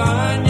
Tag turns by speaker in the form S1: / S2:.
S1: by.